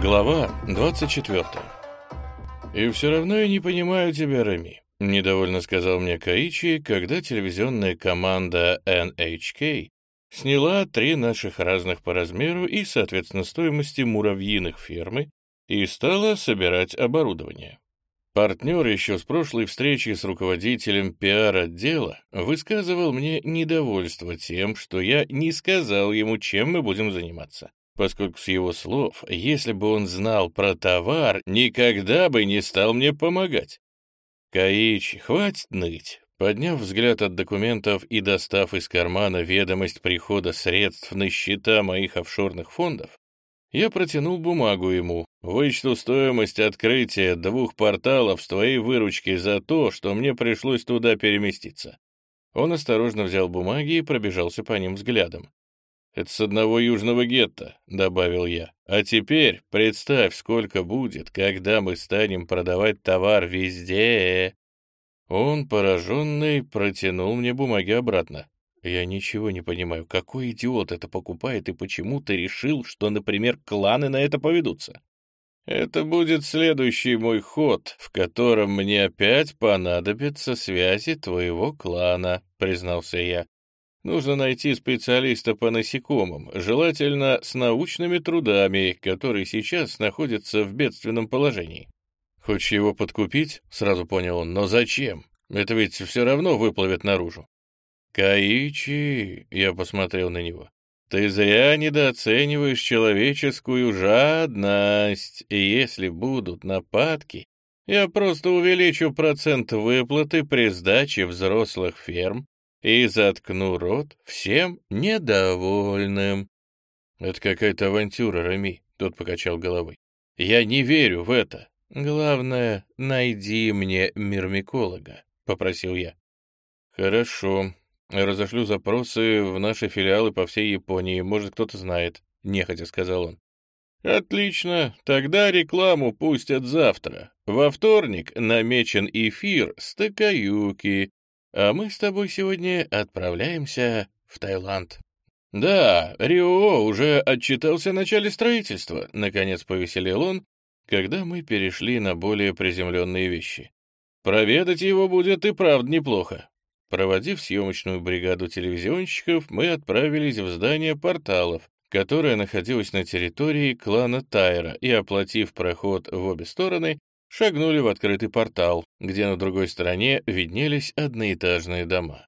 Глава 24. «И все равно я не понимаю тебя, Рами», — недовольно сказал мне Каичи, когда телевизионная команда NHK сняла три наших разных по размеру и, соответственно, стоимости муравьиных фермы и стала собирать оборудование. Партнер еще с прошлой встречи с руководителем пиар-отдела высказывал мне недовольство тем, что я не сказал ему, чем мы будем заниматься поскольку с его слов, если бы он знал про товар, никогда бы не стал мне помогать. Каич, хватит ныть. Подняв взгляд от документов и достав из кармана ведомость прихода средств на счета моих офшорных фондов, я протянул бумагу ему, вычту стоимость открытия двух порталов с твоей выручки за то, что мне пришлось туда переместиться. Он осторожно взял бумаги и пробежался по ним взглядом. Это с одного южного гетто», — добавил я. «А теперь представь, сколько будет, когда мы станем продавать товар везде». Он, пораженный, протянул мне бумаги обратно. «Я ничего не понимаю, какой идиот это покупает и почему ты решил, что, например, кланы на это поведутся?» «Это будет следующий мой ход, в котором мне опять понадобятся связи твоего клана», — признался я. Нужно найти специалиста по насекомым, желательно с научными трудами, который сейчас находится в бедственном положении. Хочешь его подкупить? Сразу понял он. Но зачем? Это ведь все равно выплывет наружу. Каичи, я посмотрел на него. Ты зря недооцениваешь человеческую жадность, и если будут нападки, я просто увеличу процент выплаты при сдаче взрослых ферм и заткну рот всем недовольным. Это какая-то авантюра, Рами, тот покачал головой. Я не верю в это. Главное, найди мне мирмиколога, попросил я. Хорошо. Разошлю запросы в наши филиалы по всей Японии. Может, кто-то знает, нехотя сказал он. Отлично, тогда рекламу пустят завтра. Во вторник намечен эфир с Такаюки, а мы с тобой сегодня отправляемся в Таиланд». «Да, Рио уже отчитался о начале строительства», — наконец повеселел он, когда мы перешли на более приземленные вещи. «Проведать его будет и правда неплохо». Проводив съемочную бригаду телевизионщиков, мы отправились в здание порталов, которое находилось на территории клана Тайра, и, оплатив проход в обе стороны, шагнули в открытый портал, где на другой стороне виднелись одноэтажные дома.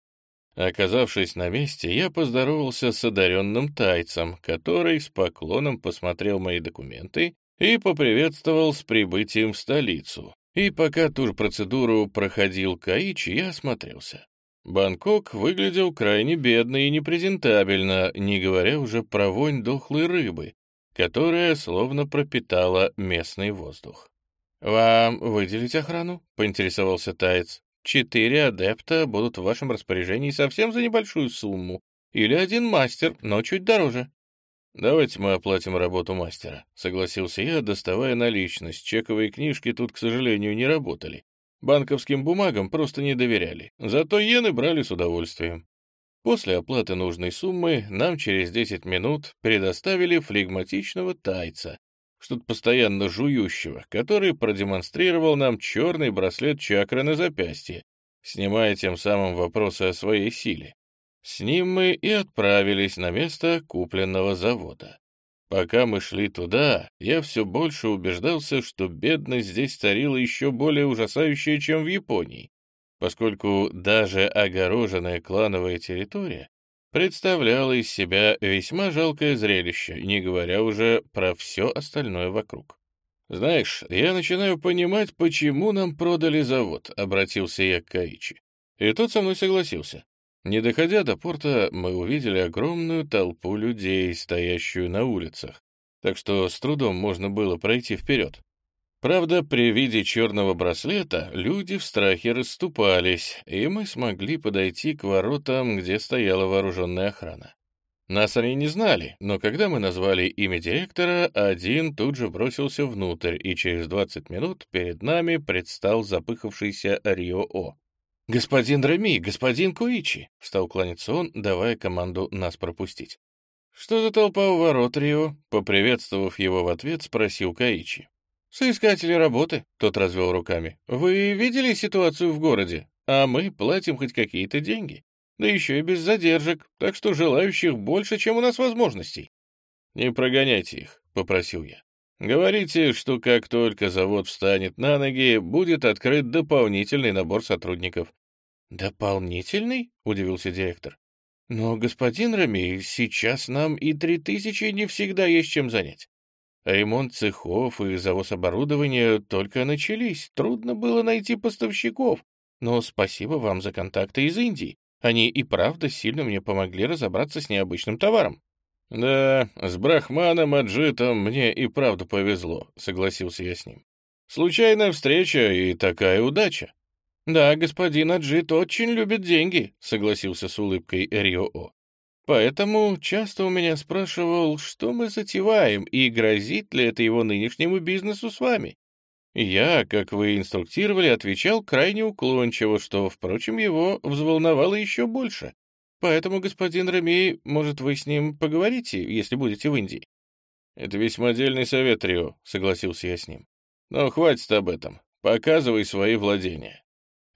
Оказавшись на месте, я поздоровался с одаренным тайцем, который с поклоном посмотрел мои документы и поприветствовал с прибытием в столицу. И пока ту же процедуру проходил Каичи, я осмотрелся. Бангкок выглядел крайне бедно и непрезентабельно, не говоря уже про вонь дохлой рыбы, которая словно пропитала местный воздух. «Вам выделить охрану?» — поинтересовался Таец. «Четыре адепта будут в вашем распоряжении совсем за небольшую сумму. Или один мастер, но чуть дороже». «Давайте мы оплатим работу мастера», — согласился я, доставая наличность. Чековые книжки тут, к сожалению, не работали. Банковским бумагам просто не доверяли. Зато иены брали с удовольствием. После оплаты нужной суммы нам через 10 минут предоставили флегматичного тайца, что-то постоянно жующего, который продемонстрировал нам черный браслет чакры на запястье, снимая тем самым вопросы о своей силе. С ним мы и отправились на место купленного завода. Пока мы шли туда, я все больше убеждался, что бедность здесь царила еще более ужасающая, чем в Японии, поскольку даже огороженная клановая территория представляло из себя весьма жалкое зрелище, не говоря уже про все остальное вокруг. «Знаешь, я начинаю понимать, почему нам продали завод», — обратился я к Каичи. И тот со мной согласился. Не доходя до порта, мы увидели огромную толпу людей, стоящую на улицах, так что с трудом можно было пройти вперед. Правда, при виде черного браслета люди в страхе расступались, и мы смогли подойти к воротам, где стояла вооруженная охрана. Нас они не знали, но когда мы назвали имя директора, один тут же бросился внутрь, и через 20 минут перед нами предстал запыхавшийся Рио-О. «Господин Рами, господин Куичи!» — встал кланяться он, давая команду нас пропустить. «Что за толпа у ворот, Рио?» Поприветствовав его в ответ, спросил Каичи. «Соискатели работы», — тот развел руками. «Вы видели ситуацию в городе? А мы платим хоть какие-то деньги. Да еще и без задержек, так что желающих больше, чем у нас возможностей». «Не прогоняйте их», — попросил я. «Говорите, что как только завод встанет на ноги, будет открыт дополнительный набор сотрудников». «Дополнительный?» — удивился директор. «Но, господин Рами, сейчас нам и три тысячи не всегда есть чем занять. Ремонт цехов и завоз оборудования только начались, трудно было найти поставщиков. Но спасибо вам за контакты из Индии. Они и правда сильно мне помогли разобраться с необычным товаром». «Да, с Брахманом Аджитом мне и правда повезло», — согласился я с ним. «Случайная встреча и такая удача». «Да, господин Аджит очень любит деньги», — согласился с улыбкой Рио. «Поэтому часто у меня спрашивал, что мы затеваем и грозит ли это его нынешнему бизнесу с вами. Я, как вы инструктировали, отвечал крайне уклончиво, что, впрочем, его взволновало еще больше. Поэтому, господин Реми, может, вы с ним поговорите, если будете в Индии?» «Это весьма дельный совет, Рио», — согласился я с ним. «Но хватит об этом. Показывай свои владения».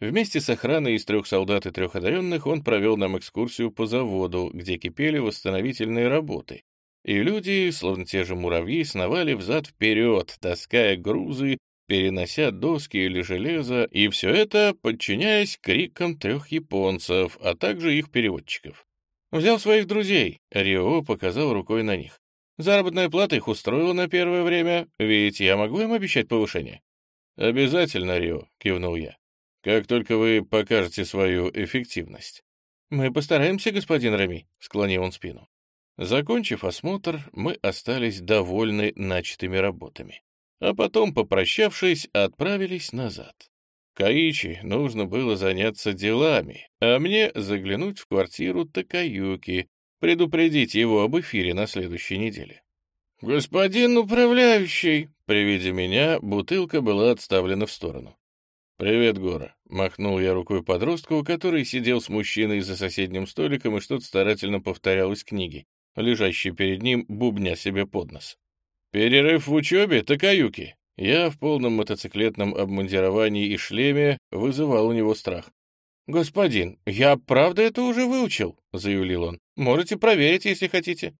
Вместе с охраной из трех солдат и трех одаренных он провел нам экскурсию по заводу, где кипели восстановительные работы. И люди, словно те же муравьи, сновали взад-вперед, таская грузы, перенося доски или железо, и все это подчиняясь крикам трех японцев, а также их переводчиков. Взял своих друзей, Рио показал рукой на них. Заработная плата их устроила на первое время, ведь я могу им обещать повышение. «Обязательно, Рио», — кивнул я как только вы покажете свою эффективность. «Мы постараемся, господин Рами», — склонил он спину. Закончив осмотр, мы остались довольны начатыми работами. А потом, попрощавшись, отправились назад. Каичи нужно было заняться делами, а мне заглянуть в квартиру Такаюки, предупредить его об эфире на следующей неделе. «Господин управляющий!» При виде меня бутылка была отставлена в сторону. «Привет, Гора», — махнул я рукой подростку, который сидел с мужчиной за соседним столиком и что-то старательно повторял из книги, лежащей перед ним, бубня себе под нос. «Перерыв в учебе, Такаюки!» Я в полном мотоциклетном обмундировании и шлеме вызывал у него страх. «Господин, я правда это уже выучил», — заявил он. «Можете проверить, если хотите».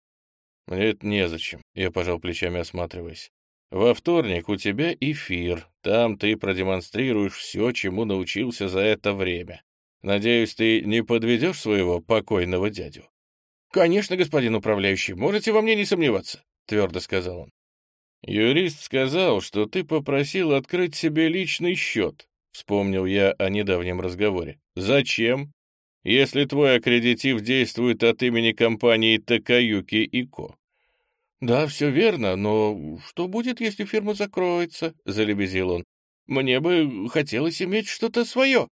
«Мне это незачем», — я пожал плечами, осматриваясь. Во вторник у тебя эфир. Там ты продемонстрируешь все, чему научился за это время. Надеюсь, ты не подведешь своего покойного дядю?» «Конечно, господин управляющий, можете во мне не сомневаться», — твердо сказал он. «Юрист сказал, что ты попросил открыть себе личный счет», — вспомнил я о недавнем разговоре. «Зачем? Если твой аккредитив действует от имени компании Такаюки и Ко. «Да, все верно, но что будет, если фирма закроется?» — залебезил он. «Мне бы хотелось иметь что-то свое».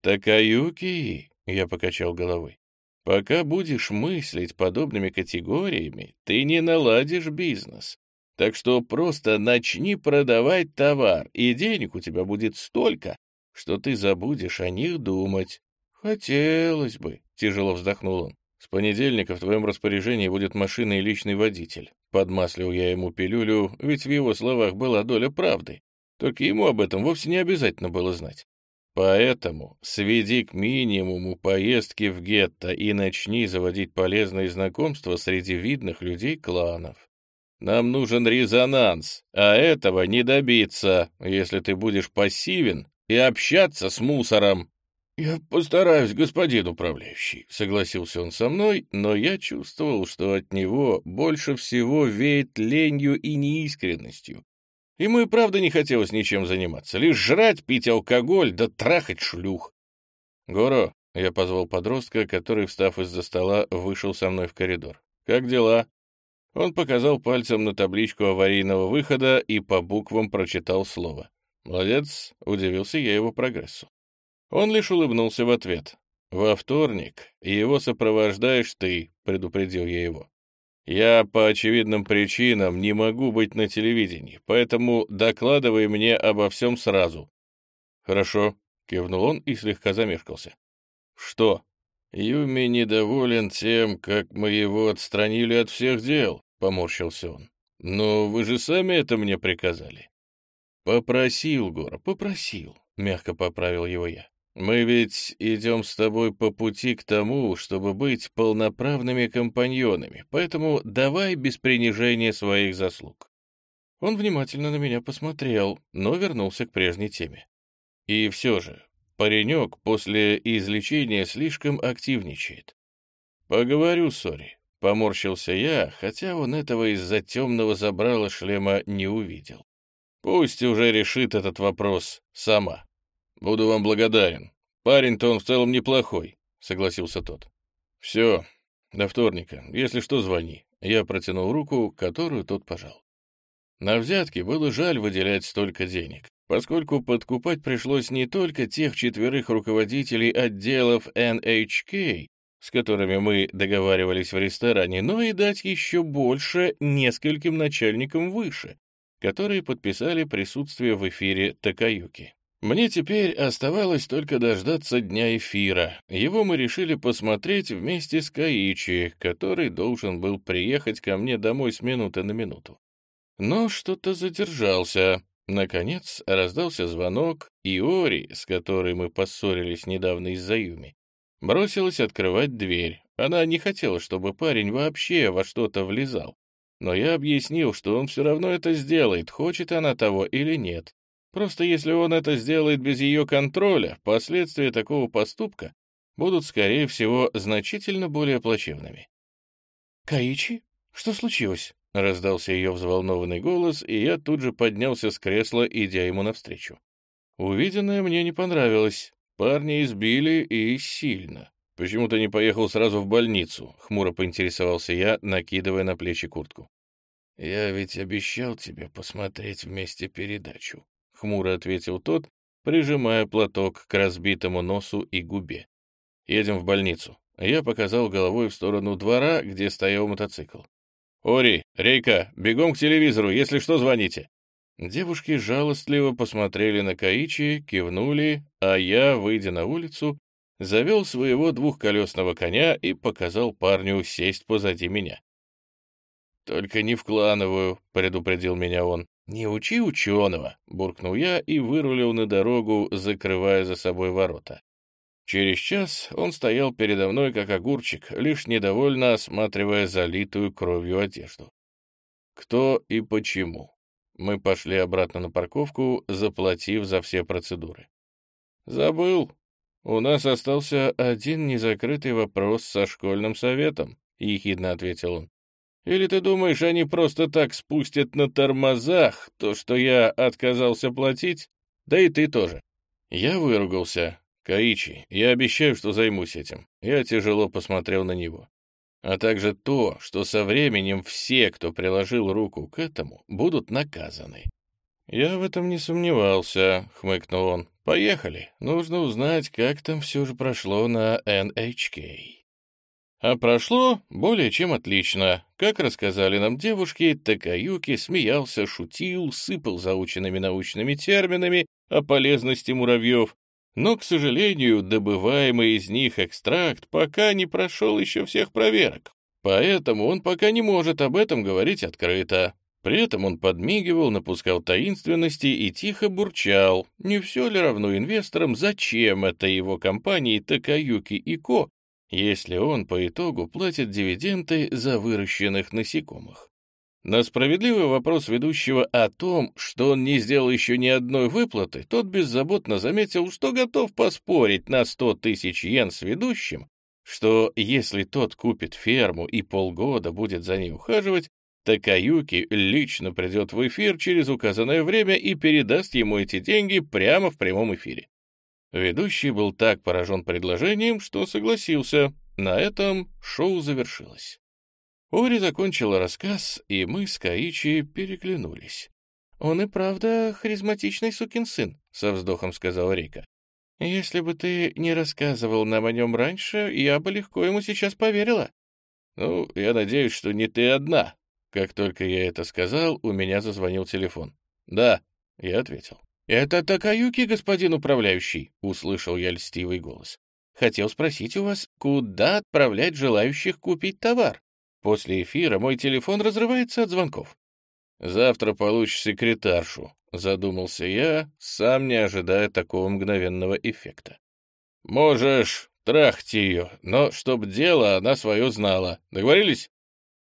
«Такаюки», — я покачал головой, — «пока будешь мыслить подобными категориями, ты не наладишь бизнес. Так что просто начни продавать товар, и денег у тебя будет столько, что ты забудешь о них думать». «Хотелось бы», — тяжело вздохнул он. С понедельника в твоем распоряжении будет машина и личный водитель. Подмаслил я ему пилюлю, ведь в его словах была доля правды. Только ему об этом вовсе не обязательно было знать. Поэтому сведи к минимуму поездки в гетто и начни заводить полезные знакомства среди видных людей кланов. Нам нужен резонанс, а этого не добиться, если ты будешь пассивен и общаться с мусором. «Я постараюсь, господин управляющий», — согласился он со мной, но я чувствовал, что от него больше всего веет ленью и неискренностью. Ему и правда не хотелось ничем заниматься, лишь жрать, пить алкоголь да трахать шлюх. «Горо», — я позвал подростка, который, встав из-за стола, вышел со мной в коридор. «Как дела?» Он показал пальцем на табличку аварийного выхода и по буквам прочитал слово. «Молодец», — удивился я его прогрессу. Он лишь улыбнулся в ответ. «Во вторник его сопровождаешь ты», — предупредил я его. «Я по очевидным причинам не могу быть на телевидении, поэтому докладывай мне обо всем сразу». «Хорошо», — кивнул он и слегка замешкался. «Что?» Юми недоволен тем, как мы его отстранили от всех дел, — поморщился он. Но вы же сами это мне приказали. Попросил, Гора, попросил, — мягко поправил его я. Мы ведь идем с тобой по пути к тому, чтобы быть полноправными компаньонами, поэтому давай без принижения своих заслуг. Он внимательно на меня посмотрел, но вернулся к прежней теме. И все же, паренек после излечения слишком активничает. Поговорю, сори, поморщился я, хотя он этого из-за темного забрала шлема не увидел. Пусть уже решит этот вопрос сама. Буду вам благодарен. Парень-то он в целом неплохой, согласился тот. Все, до вторника. Если что, звони. Я протянул руку, которую тот пожал. На взятки было жаль выделять столько денег, поскольку подкупать пришлось не только тех четверых руководителей отделов NHK, с которыми мы договаривались в ресторане, но и дать еще больше нескольким начальникам выше, которые подписали присутствие в эфире Такаюки. Мне теперь оставалось только дождаться дня эфира. Его мы решили посмотреть вместе с Каичи, который должен был приехать ко мне домой с минуты на минуту. Но что-то задержался. Наконец раздался звонок, и Ори, с которой мы поссорились недавно из-за Юми, бросилась открывать дверь. Она не хотела, чтобы парень вообще во что-то влезал. Но я объяснил, что он все равно это сделает, хочет она того или нет. Просто если он это сделает без ее контроля, последствия такого поступка будут, скорее всего, значительно более плачевными. «Каичи, что случилось?» — раздался ее взволнованный голос, и я тут же поднялся с кресла, идя ему навстречу. Увиденное мне не понравилось. Парня избили и сильно. «Почему ты не поехал сразу в больницу?» — хмуро поинтересовался я, накидывая на плечи куртку. «Я ведь обещал тебе посмотреть вместе передачу», — хмуро ответил тот, прижимая платок к разбитому носу и губе. «Едем в больницу». Я показал головой в сторону двора, где стоял мотоцикл. «Ори, Рейка, бегом к телевизору, если что, звоните». Девушки жалостливо посмотрели на Каичи, кивнули, а я, выйдя на улицу, завел своего двухколесного коня и показал парню сесть позади меня. «Только не в клановую», — предупредил меня он. «Не учи ученого», — буркнул я и вырулил на дорогу, закрывая за собой ворота. Через час он стоял передо мной, как огурчик, лишь недовольно осматривая залитую кровью одежду. Кто и почему? Мы пошли обратно на парковку, заплатив за все процедуры. «Забыл. У нас остался один незакрытый вопрос со школьным советом», — ехидно ответил он. Или ты думаешь, они просто так спустят на тормозах то, что я отказался платить? Да и ты тоже. Я выругался. Каичи, я обещаю, что займусь этим. Я тяжело посмотрел на него. А также то, что со временем все, кто приложил руку к этому, будут наказаны. «Я в этом не сомневался», — хмыкнул он. «Поехали. Нужно узнать, как там все же прошло на NHK». А прошло более чем отлично. Как рассказали нам девушки, Такаюки смеялся, шутил, сыпал заученными научными терминами о полезности муравьев, но, к сожалению, добываемый из них экстракт пока не прошел еще всех проверок. Поэтому он пока не может об этом говорить открыто. При этом он подмигивал, напускал таинственности и тихо бурчал, не все ли равно инвесторам, зачем это его компании Такаюки и Ко если он по итогу платит дивиденды за выращенных насекомых. На справедливый вопрос ведущего о том, что он не сделал еще ни одной выплаты, тот беззаботно заметил, что готов поспорить на 100 тысяч йен с ведущим, что если тот купит ферму и полгода будет за ней ухаживать, Такаюки лично придет в эфир через указанное время и передаст ему эти деньги прямо в прямом эфире. Ведущий был так поражен предложением, что согласился. На этом шоу завершилось. Ори закончила рассказ, и мы с Каичи переглянулись. «Он и правда харизматичный сукин сын», — со вздохом сказала Рика. «Если бы ты не рассказывал нам о нем раньше, я бы легко ему сейчас поверила». «Ну, я надеюсь, что не ты одна». Как только я это сказал, у меня зазвонил телефон. «Да», — я ответил. «Это Такаюки, господин управляющий», — услышал я льстивый голос. Хотел спросить у вас, куда отправлять желающих купить товар? После эфира мой телефон разрывается от звонков. Завтра получишь секретаршу, задумался я, сам не ожидая такого мгновенного эффекта. Можешь трахать ее, но чтоб дело она свое знала. Договорились?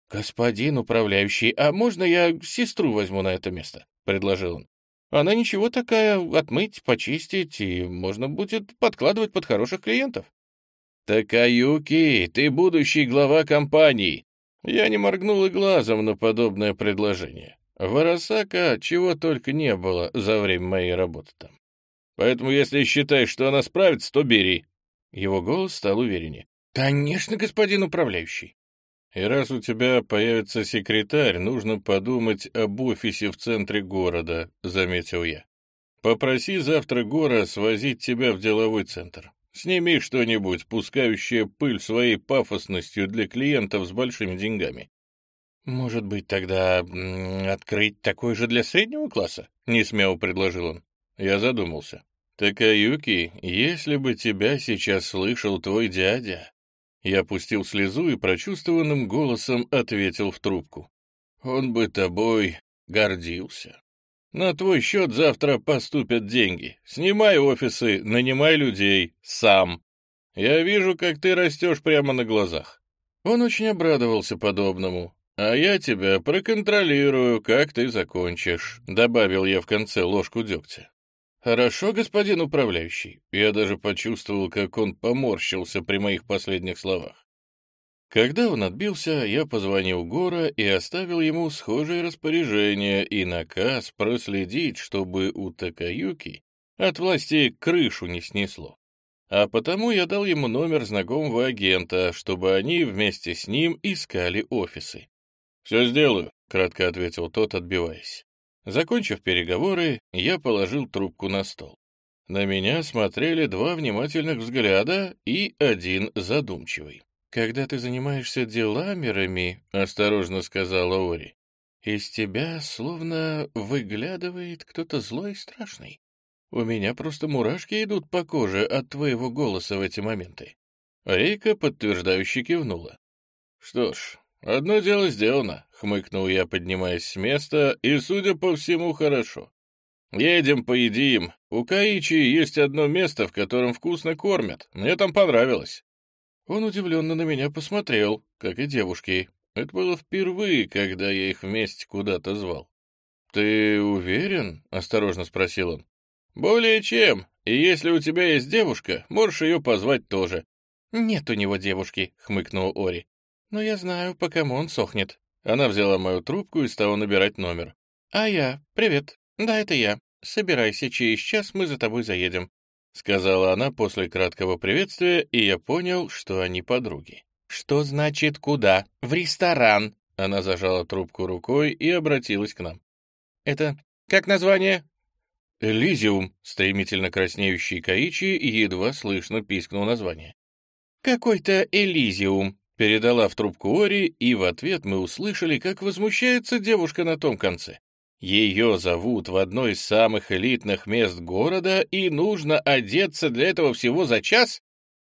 «Господин управляющий, а можно я сестру возьму на это место?» — предложил он. «Она ничего такая, отмыть, почистить, и можно будет подкладывать под хороших клиентов». «Такаюки, ты будущий глава компании!» Я не моргнул и глазом на подобное предложение. В Арасака чего только не было за время моей работы там. Поэтому, если считаешь, что она справится, то бери. Его голос стал увереннее. «Конечно, господин управляющий». И раз у тебя появится секретарь, нужно подумать об офисе в центре города, заметил я. Попроси завтра Гора свозить тебя в деловой центр. Сними что-нибудь, пускающее пыль своей пафосностью для клиентов с большими деньгами. Может быть, тогда открыть такой же для среднего класса? Несмело предложил он. Я задумался. Такаюки, если бы тебя сейчас слышал твой дядя, я опустил слезу и прочувствованным голосом ответил в трубку. «Он бы тобой гордился. На твой счет завтра поступят деньги. Снимай офисы, нанимай людей, сам. Я вижу, как ты растешь прямо на глазах». Он очень обрадовался подобному. «А я тебя проконтролирую, как ты закончишь», — добавил я в конце ложку дегтя. «Хорошо, господин управляющий». Я даже почувствовал, как он поморщился при моих последних словах. Когда он отбился, я позвонил Гора и оставил ему схожее распоряжение и наказ проследить, чтобы у Такаюки от власти крышу не снесло. А потому я дал ему номер знакомого агента, чтобы они вместе с ним искали офисы. «Все сделаю», — кратко ответил тот, отбиваясь. Закончив переговоры, я положил трубку на стол. На меня смотрели два внимательных взгляда и один задумчивый. «Когда ты занимаешься делами, Рами», — осторожно сказала Ори, «из тебя словно выглядывает кто-то злой и страшный. У меня просто мурашки идут по коже от твоего голоса в эти моменты». Рейка подтверждающе кивнула. «Что ж, «Одно дело сделано», — хмыкнул я, поднимаясь с места, и, судя по всему, хорошо. «Едем, поедим. У Каичи есть одно место, в котором вкусно кормят. Мне там понравилось». Он удивленно на меня посмотрел, как и девушки. Это было впервые, когда я их вместе куда-то звал. «Ты уверен?» — осторожно спросил он. «Более чем. И если у тебя есть девушка, можешь ее позвать тоже». «Нет у него девушки», — хмыкнул Ори. «Но я знаю, по кому он сохнет». Она взяла мою трубку и стала набирать номер. «А я? Привет. Да, это я. Собирайся, через час мы за тобой заедем», — сказала она после краткого приветствия, и я понял, что они подруги. «Что значит куда? В ресторан!» Она зажала трубку рукой и обратилась к нам. «Это как название?» «Элизиум», — стремительно краснеющий Каичи едва слышно пискнул название. «Какой-то Элизиум», Передала в трубку Ори, и в ответ мы услышали, как возмущается девушка на том конце. Ее зовут в одно из самых элитных мест города, и нужно одеться для этого всего за час?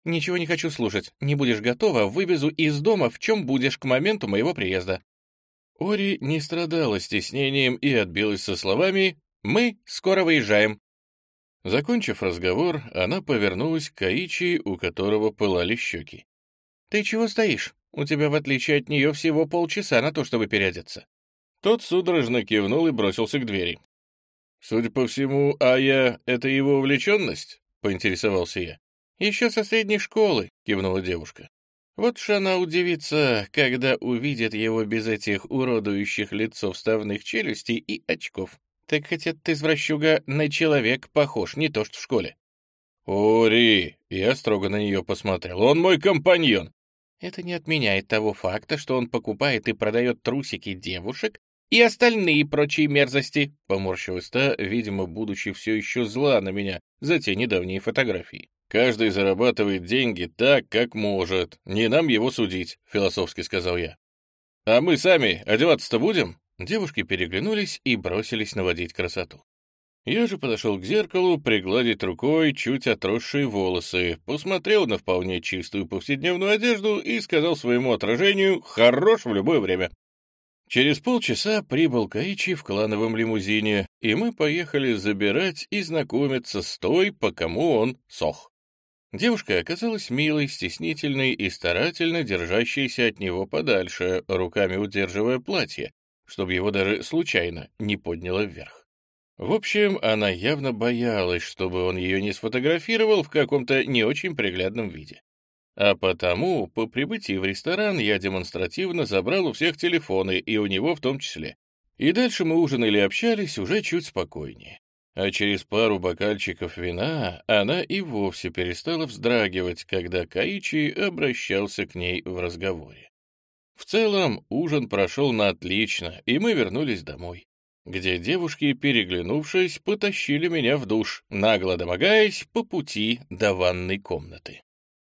Ничего не хочу слушать. Не будешь готова, вывезу из дома, в чем будешь к моменту моего приезда. Ори не страдала стеснением и отбилась со словами «Мы скоро выезжаем». Закончив разговор, она повернулась к Каичи, у которого пылали щеки. «Ты чего стоишь? У тебя, в отличие от нее, всего полчаса на то, чтобы переодеться». Тот судорожно кивнул и бросился к двери. «Судя по всему, Ая — это его увлеченность?» — поинтересовался я. «Еще со средней школы», — кивнула девушка. «Вот ж она удивится, когда увидит его без этих уродующих лицо вставных челюстей и очков. Так хотя ты, извращуга, на человек похож, не то что в школе». «Ори!» — я строго на нее посмотрел. «Он мой компаньон!» Это не отменяет того факта, что он покупает и продает трусики девушек и остальные прочие мерзости, поморщилась та, видимо, будучи все еще зла на меня за те недавние фотографии. Каждый зарабатывает деньги так, как может. Не нам его судить, философски сказал я. А мы сами одеваться-то будем? Девушки переглянулись и бросились наводить красоту. Я же подошел к зеркалу пригладить рукой чуть отросшие волосы, посмотрел на вполне чистую повседневную одежду и сказал своему отражению «хорош в любое время». Через полчаса прибыл Каичи в клановом лимузине, и мы поехали забирать и знакомиться с той, по кому он сох. Девушка оказалась милой, стеснительной и старательно держащейся от него подальше, руками удерживая платье, чтобы его даже случайно не подняло вверх. В общем, она явно боялась, чтобы он ее не сфотографировал в каком-то не очень приглядном виде. А потому, по прибытии в ресторан, я демонстративно забрал у всех телефоны, и у него в том числе. И дальше мы ужинали и общались уже чуть спокойнее. А через пару бокальчиков вина она и вовсе перестала вздрагивать, когда Каичи обращался к ней в разговоре. В целом, ужин прошел на отлично, и мы вернулись домой где девушки, переглянувшись, потащили меня в душ, нагло домогаясь по пути до ванной комнаты.